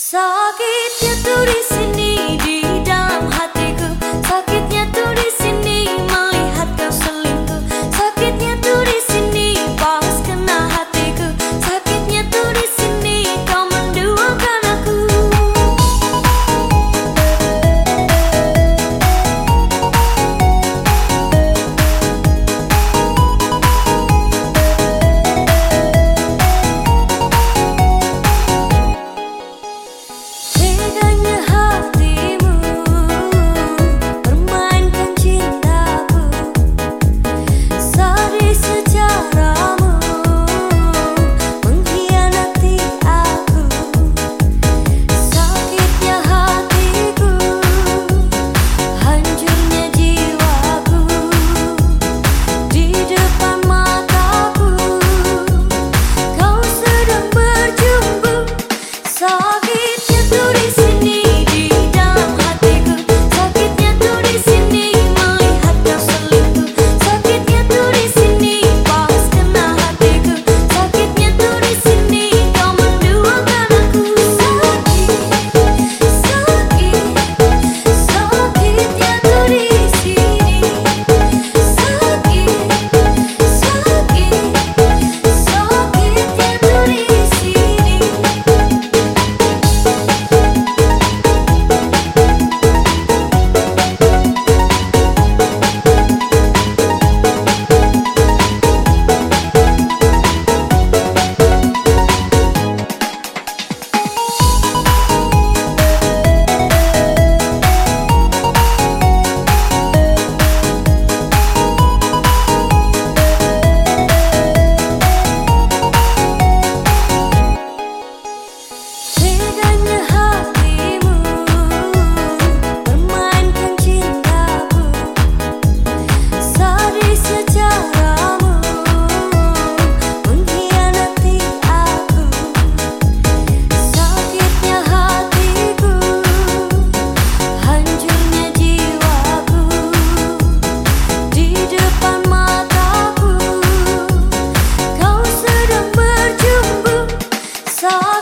Sakitnya tuh di sini 있어